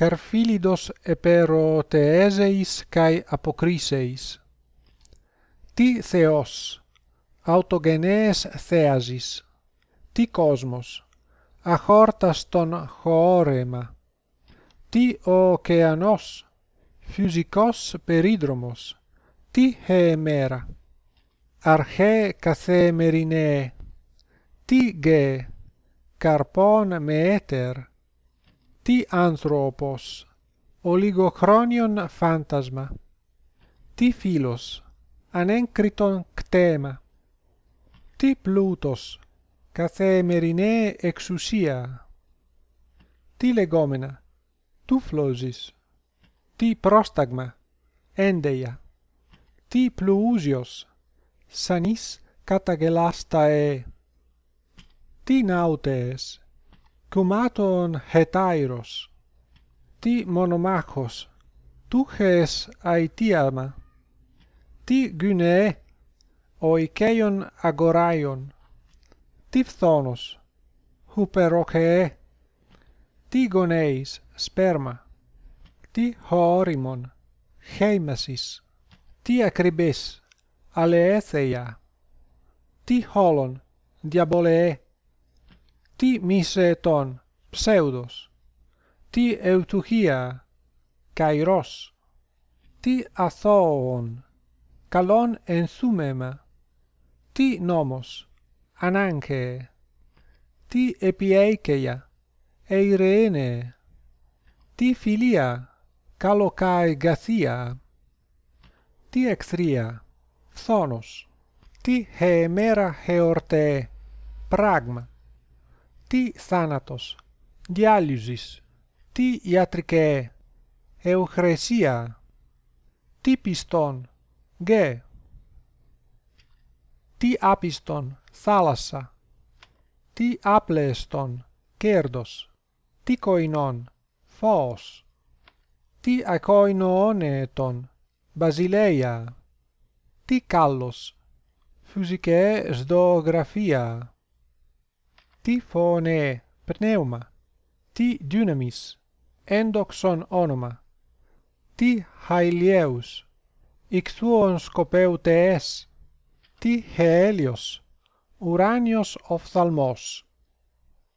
Carfilidos eperoteeseis kai apokriseis ti theos autogenes theasis. Ti cosmos ahortas ton hoorema. Ti okeanos physikos peridromos. Ti hemera. Arche kathemerine ti ge carpon meter ti anthropos oligochronion phantasma ti philos anenkriton ctema ti plutos kathemerine exousia ti legomena tu phlosis ti prostagma endeia ti pluusios sanis katagelastae ti nautes cumaton hetairos ti monomachos tu tuches aitiama ti gyne oikeion agoraion. Ti tifthonos huperoche ti goneis sperma. Ti horimon heimesis. Ti akribes aletheia. Ti holon diabole τι μισετών ψεύδος, τι ευτυχία, καιρός, τι αθώων, καλόν ενθούμεμα, τι νόμος, ανάγκε, τι επιέικαια, ευρένε, τι φιλία, καλοκαεγαθία, τι εχθρία, φθόνος, τι χεμέρα χεορτέ, πράγμα. τι θάνατος, διάλυζης, τι ιατρικέ, ευχρεσία, τι πιστόν, γε, τι άπιστον, θάλασσα, τι άπλεστον, κέρδος, τι κοϊνόν, φως, τι ακοϊνοώνετον, βασιλεία, τι κάλλος, φυσικές δογραφία τι φωνέ, πνεύμα, τι δύναμις, ένδοξον όνομα, τι χαηλιαίους, ηχθούον σκοπεύτε εσ, τι χεέλιος, ουράνιος οφθαλμός.